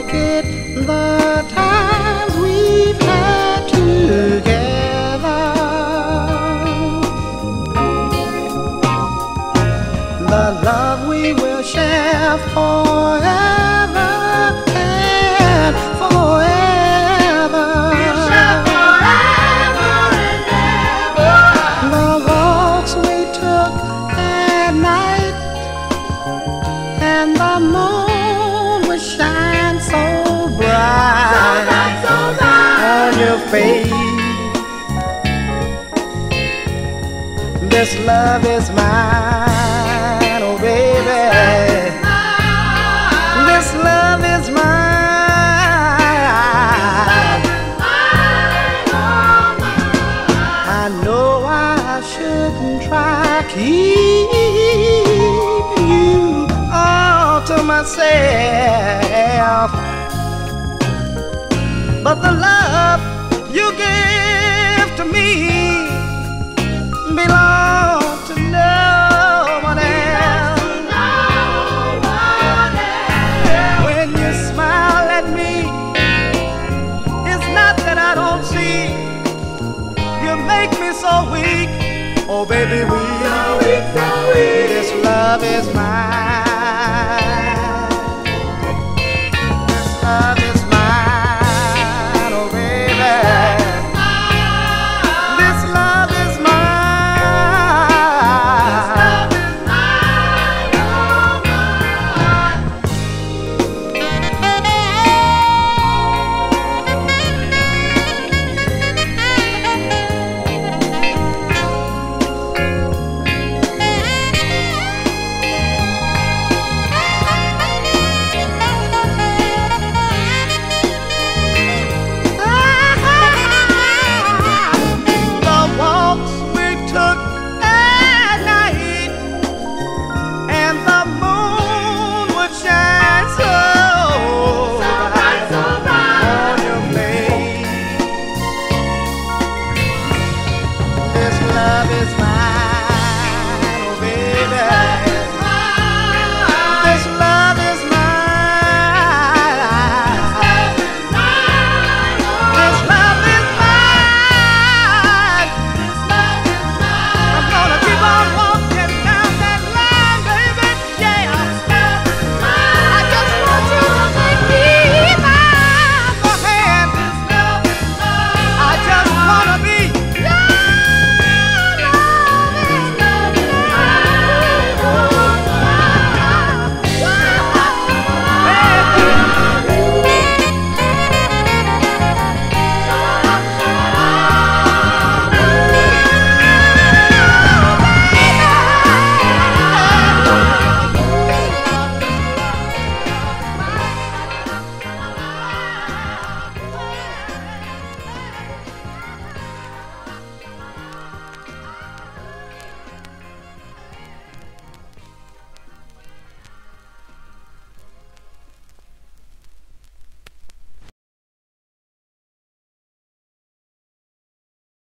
forget the times we've had together. The love we will share for. On. This love is mine, oh baby. This love is mine. I know I shouldn't try keep you all to myself, but the love you give to me belongs to no one else. When you smile at me, it's not that I don't see. You make me so weak. Oh, baby, we So weak, so weak. This love is mine. love is